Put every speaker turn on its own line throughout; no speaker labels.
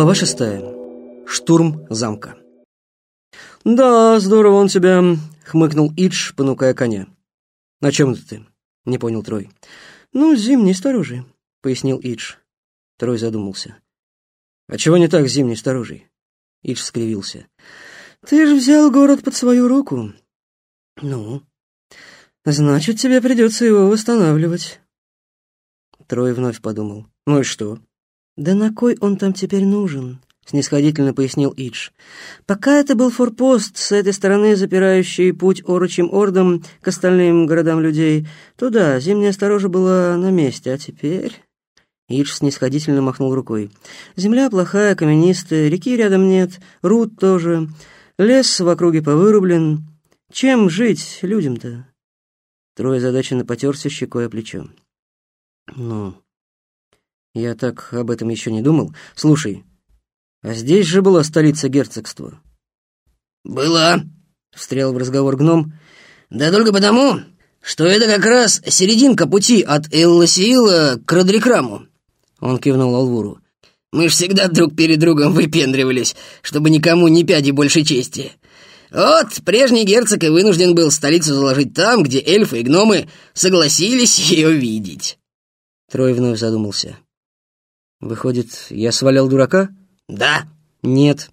Глава шестая. Штурм замка. «Да, здорово он тебя», — хмыкнул Идж, понукая коня. «На чем это ты?» — не понял Трой. «Ну, зимней сторожей», — пояснил Идж. Трой задумался. «А чего не так с зимней сторожей?» Идж скривился. «Ты же взял город под свою руку». «Ну?» «Значит, тебе придется его восстанавливать». Трой вновь подумал. «Ну и что?» «Да на кой он там теперь нужен?» — снисходительно пояснил Идж. «Пока это был форпост, с этой стороны запирающий путь орочим ордам к остальным городам людей, то да, зимняя сторожа была на месте, а теперь...» Идж снисходительно махнул рукой. «Земля плохая, каменистая, реки рядом нет, руд тоже, лес в округе повырублен. Чем жить людям-то?» Трое задаченно потерся щекой о плечо. «Ну, я так об этом еще не думал. Слушай, а здесь же была столица герцогства.
«Была», — встрял в разговор гном.
«Да только потому, что это как раз серединка пути от Элласиила к Родрикраму». Он кивнул Алвуру.
«Мы ж всегда друг перед другом выпендривались, чтобы никому ни пяди больше чести. Вот, прежний герцог и вынужден был столицу заложить там, где эльфы и гномы согласились ее видеть».
Трой вновь задумался. «Выходит, я свалял дурака?»
«Да».
«Нет».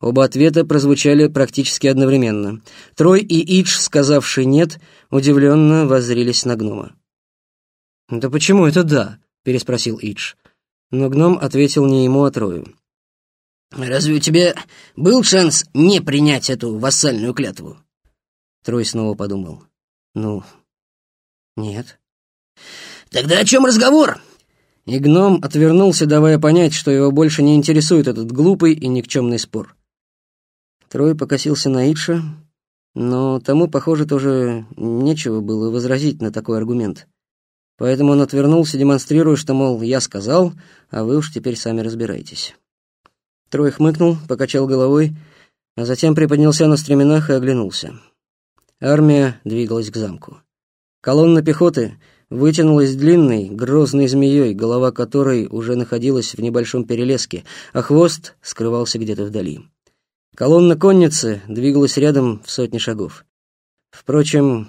Оба ответа прозвучали практически одновременно. Трой и Идж, сказавший «нет», удивленно воззрились на гнома. «Да почему это «да»?» — переспросил Идж. Но гном ответил не ему, а Трою.
«Разве у тебя был шанс не принять эту вассальную клятву?»
Трой снова подумал. «Ну, нет».
«Тогда о чем разговор?»
И гном отвернулся, давая понять, что его больше не интересует этот глупый и никчемный спор. Трой покосился на Итша, но тому, похоже, тоже нечего было возразить на такой аргумент. Поэтому он отвернулся, демонстрируя, что, мол, я сказал, а вы уж теперь сами разбирайтесь. Трой хмыкнул, покачал головой, а затем приподнялся на стременах и оглянулся. Армия двигалась к замку. Колонна пехоты вытянулась длинной, грозной змеей, голова которой уже находилась в небольшом перелеске, а хвост скрывался где-то вдали. Колонна конницы двигалась рядом в сотни шагов. Впрочем,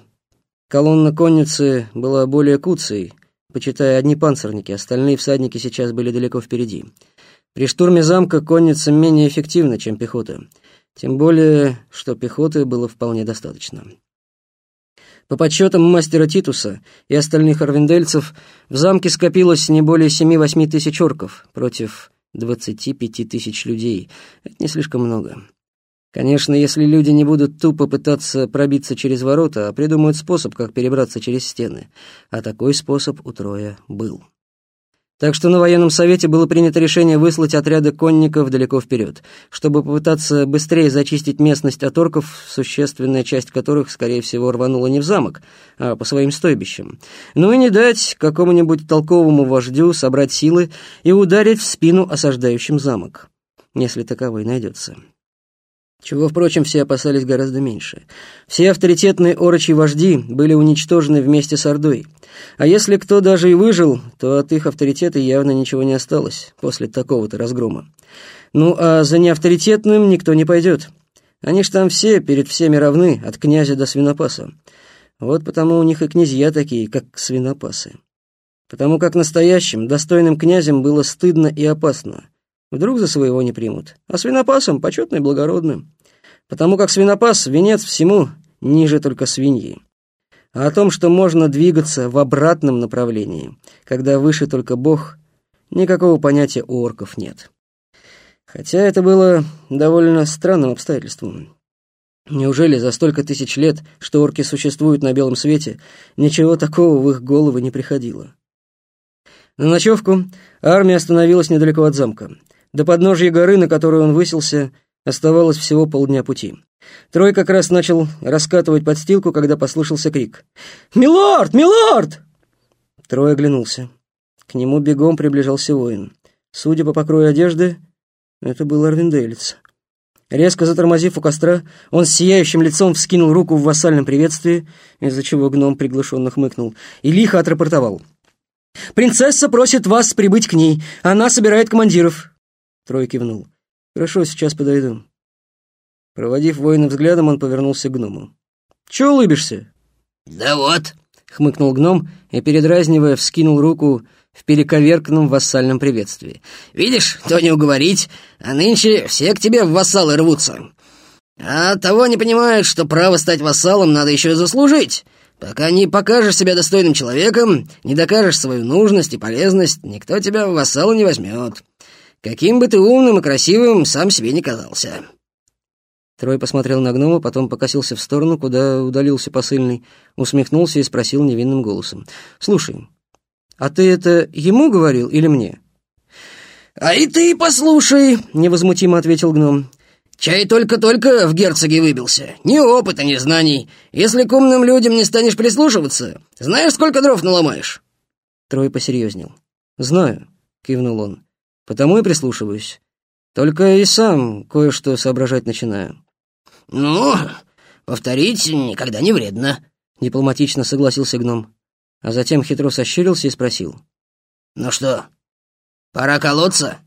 колонна конницы была более куцей, почитая одни панцирники, остальные всадники сейчас были далеко впереди. При штурме замка конница менее эффективна, чем пехота, тем более, что пехоты было вполне достаточно. По подсчетам мастера Титуса и остальных арвендельцев, в замке скопилось не более семи-восьми тысяч орков против двадцати пяти тысяч людей. Это не слишком много. Конечно, если люди не будут тупо пытаться пробиться через ворота, а придумают способ, как перебраться через стены. А такой способ у Троя был. Так что на военном совете было принято решение выслать отряды конников далеко вперед, чтобы попытаться быстрее зачистить местность от орков, существенная часть которых, скорее всего, рванула не в замок, а по своим стойбищам. Ну и не дать какому-нибудь толковому вождю собрать силы и ударить в спину осаждающим замок, если таковой найдется чего, впрочем, все опасались гораздо меньше. Все авторитетные орочи вожди были уничтожены вместе с Ордой. А если кто даже и выжил, то от их авторитета явно ничего не осталось после такого-то разгрома. Ну, а за неавторитетным никто не пойдет. Они ж там все перед всеми равны, от князя до свинопаса. Вот потому у них и князья такие, как свинопасы. Потому как настоящим, достойным князем было стыдно и опасно. Вдруг за своего не примут. А свинопасом почетно и благородно. Потому как свинопас — венец всему, ниже только свиньи. А о том, что можно двигаться в обратном направлении, когда выше только Бог, никакого понятия у орков нет. Хотя это было довольно странным обстоятельством. Неужели за столько тысяч лет, что орки существуют на белом свете, ничего такого в их головы не приходило? На ночевку армия остановилась недалеко от замка. До подножья горы, на которой он высился, оставалось всего полдня пути. Трой как раз начал раскатывать подстилку, когда послышался крик. «Милорд! Милорд!» Трой оглянулся. К нему бегом приближался воин. Судя по покрою одежды, это был Арвинделец. Резко затормозив у костра, он с сияющим лицом вскинул руку в вассальном приветствии, из-за чего гном приглушенно хмыкнул, и лихо отрапортовал. «Принцесса просит вас прибыть к ней. Она собирает командиров». Трой кивнул. «Хорошо, сейчас подойду». Проводив воина взглядом, он повернулся к гному. «Чего улыбишься?»
«Да вот», —
хмыкнул гном и, передразнивая, вскинул руку в перековерканном вассальном приветствии.
«Видишь, то не уговорить, а нынче все к тебе в вассалы рвутся. А того не понимают, что право стать вассалом надо еще заслужить. Пока не покажешь себя достойным человеком, не докажешь свою нужность и полезность, никто тебя в вассалы не возьмет. Каким бы ты умным и красивым сам себе не казался».
Трой посмотрел на гнома, потом покосился в сторону, куда удалился посыльный, усмехнулся и спросил невинным голосом. «Слушай, а ты это ему говорил или мне?»
«А и ты послушай», — невозмутимо ответил гном. Чай только-только в герцоге выбился. Ни опыта, ни знаний. Если к умным людям не станешь прислушиваться, знаешь, сколько дров наломаешь?»
Трой посерьезнел. «Знаю», — кивнул он. «Потому и прислушиваюсь. Только и сам кое-что соображать начинаю».
«Ну, повторить никогда не вредно», —
дипломатично согласился гном. А затем хитро сощурился и спросил.
«Ну что, пора колоться?»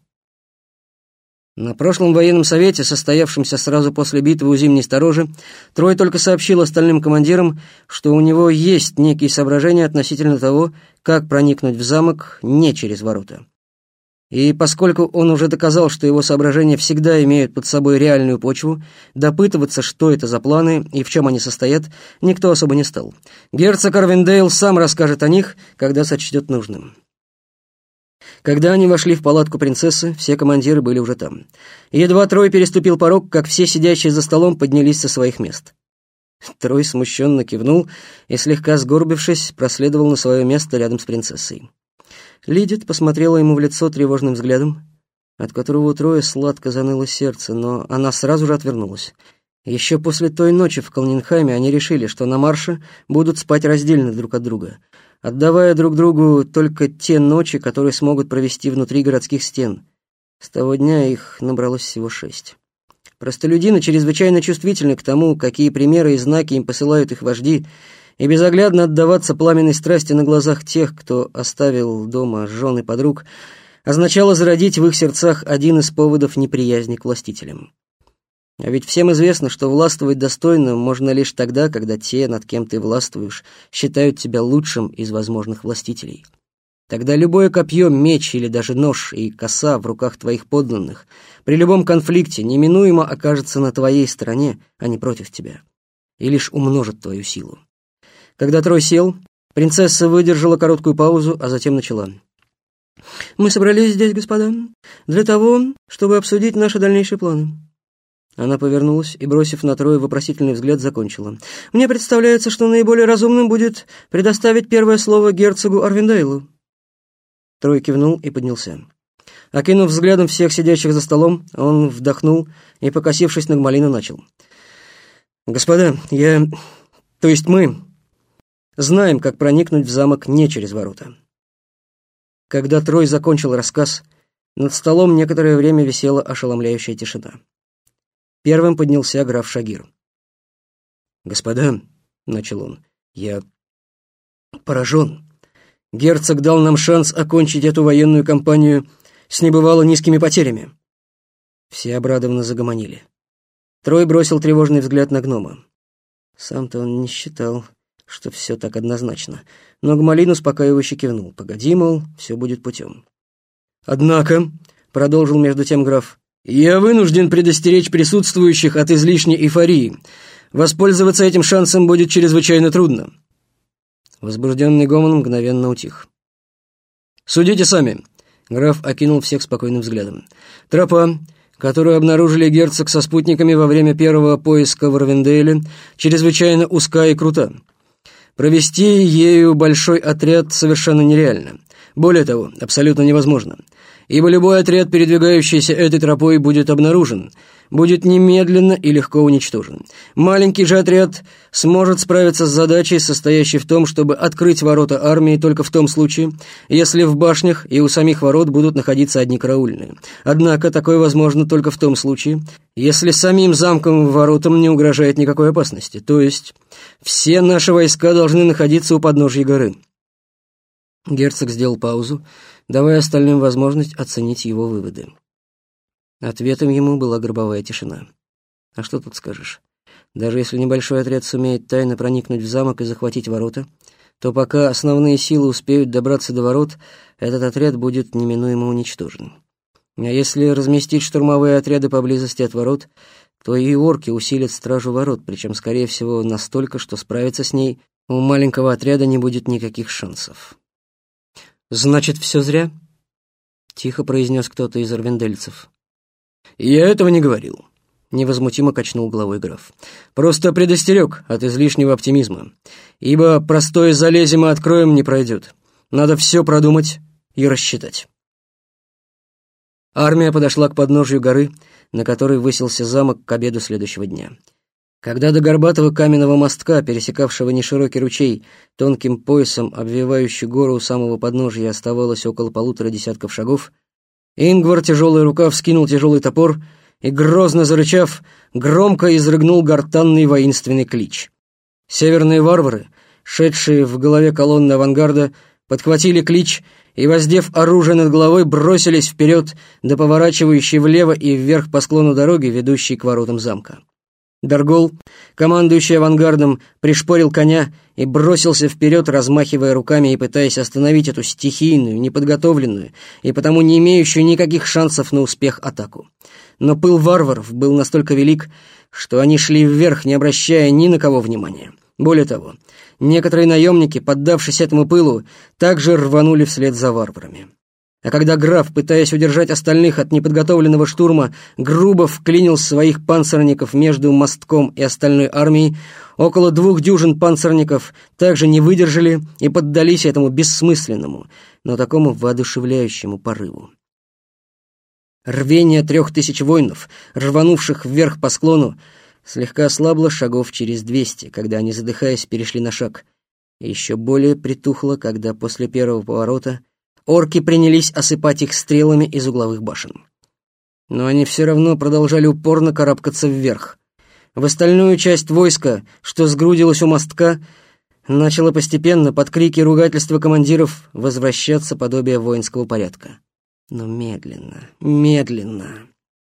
На прошлом военном совете, состоявшемся сразу после битвы у Зимней Сторожи, Трой только сообщил остальным командирам, что у него есть некие соображения относительно того, как проникнуть в замок не через ворота. И поскольку он уже доказал, что его соображения всегда имеют под собой реальную почву, допытываться, что это за планы и в чем они состоят, никто особо не стал. Герцог Арвиндейл сам расскажет о них, когда сочтет нужным. Когда они вошли в палатку принцессы, все командиры были уже там. едва Трой переступил порог, как все сидящие за столом поднялись со своих мест. Трой смущенно кивнул и, слегка сгорбившись, проследовал на свое место рядом с принцессой. Лидит посмотрела ему в лицо тревожным взглядом, от которого у Троя сладко заныло сердце, но она сразу же отвернулась. Еще после той ночи в Калнинхайме они решили, что на марше будут спать раздельно друг от друга, отдавая друг другу только те ночи, которые смогут провести внутри городских стен. С того дня их набралось всего шесть. Простолюдины чрезвычайно чувствительны к тому, какие примеры и знаки им посылают их вожди, и безоглядно отдаваться пламенной страсти на глазах тех, кто оставил дома жены подруг, означало зародить в их сердцах один из поводов неприязни к властителям. А ведь всем известно, что властвовать достойно можно лишь тогда, когда те, над кем ты властвуешь, считают тебя лучшим из возможных властителей. Тогда любое копье, меч или даже нож и коса в руках твоих подданных при любом конфликте неминуемо окажется на твоей стороне, а не против тебя, и лишь умножит твою силу. Когда Трой сел, принцесса выдержала короткую паузу, а затем начала. «Мы собрались здесь, господа, для того, чтобы обсудить наши дальнейшие планы. Она повернулась и, бросив на Троя вопросительный взгляд, закончила. «Мне представляется, что наиболее разумным будет предоставить первое слово герцогу Арвиндейлу». Трой кивнул и поднялся. Окинув взглядом всех сидящих за столом, он вдохнул и, покосившись на Гмалину, начал. «Господа, я... то есть мы... знаем, как проникнуть в замок не через ворота». Когда Трой закончил рассказ, над столом некоторое время висела ошеломляющая тишина. Первым поднялся граф Шагир. «Господа», — начал он, — «я поражен. Герцог дал нам шанс окончить эту военную кампанию с небывало низкими потерями». Все обрадованно загомонили. Трой бросил тревожный взгляд на гнома. Сам-то он не считал, что все так однозначно, но Гмалин успокаивающе кивнул. «Погоди, мол, все будет путем». «Однако», — продолжил между тем граф, я вынужден предостеречь присутствующих от излишней эйфории. Воспользоваться этим шансом будет чрезвычайно трудно. Возбужденный гомон мгновенно утих. «Судите сами», — граф окинул всех спокойным взглядом. «Тропа, которую обнаружили герцог со спутниками во время первого поиска в Равендейле, чрезвычайно узка и крута. Провести ею большой отряд совершенно нереально. Более того, абсолютно невозможно ибо любой отряд, передвигающийся этой тропой, будет обнаружен, будет немедленно и легко уничтожен. Маленький же отряд сможет справиться с задачей, состоящей в том, чтобы открыть ворота армии только в том случае, если в башнях и у самих ворот будут находиться одни караульные. Однако такое возможно только в том случае, если самим замком воротам не угрожает никакой опасности, то есть все наши войска должны находиться у подножья горы. Герцог сделал паузу, давая остальным возможность оценить его выводы. Ответом ему была гробовая тишина. А что тут скажешь? Даже если небольшой отряд сумеет тайно проникнуть в замок и захватить ворота, то пока основные силы успеют добраться до ворот, этот отряд будет неминуемо уничтожен. А если разместить штурмовые отряды поблизости от ворот, то и орки усилят стражу ворот, причем, скорее всего, настолько, что справиться с ней у маленького отряда не будет никаких шансов. «Значит, все зря?» — тихо произнес кто-то из арвендельцев. «Я этого не говорил», — невозмутимо качнул головой граф. «Просто предостерег от излишнего оптимизма, ибо простое залезем и откроем не пройдет. Надо все продумать и рассчитать». Армия подошла к подножию горы, на которой высился замок к обеду следующего дня. Когда до горбатого каменного мостка, пересекавшего неширокий ручей, тонким поясом, обвивающий гору у самого подножия, оставалось около полутора десятков шагов, Ингвар, тяжелая рука, вскинул тяжелый топор и, грозно зарычав, громко изрыгнул гортанный воинственный клич. Северные варвары, шедшие в голове колонны авангарда, подхватили клич и, воздев оружие над головой, бросились вперед до поворачивающей влево и вверх по склону дороги, ведущей к воротам замка. Даргол, командующий авангардом, пришпорил коня и бросился вперед, размахивая руками и пытаясь остановить эту стихийную, неподготовленную и потому не имеющую никаких шансов на успех атаку. Но пыл варваров был настолько велик, что они шли вверх, не обращая ни на кого внимания. Более того, некоторые наемники, поддавшись этому пылу, также рванули вслед за варварами. А когда граф, пытаясь удержать остальных от неподготовленного штурма, грубо вклинил своих панцирников между мостком и остальной армией, около двух дюжин панцирников также не выдержали и поддались этому бессмысленному, но такому воодушевляющему порыву. Рвение трех тысяч воинов, рванувших вверх по склону, слегка ослабло шагов через двести, когда они, задыхаясь, перешли на шаг, еще более притухло, когда после первого поворота — орки принялись осыпать их стрелами из угловых башен. Но они все равно продолжали упорно карабкаться вверх. В остальную часть войска, что сгрудилось у мостка, начало постепенно под крики ругательства командиров возвращаться подобие воинского порядка. Но медленно, медленно.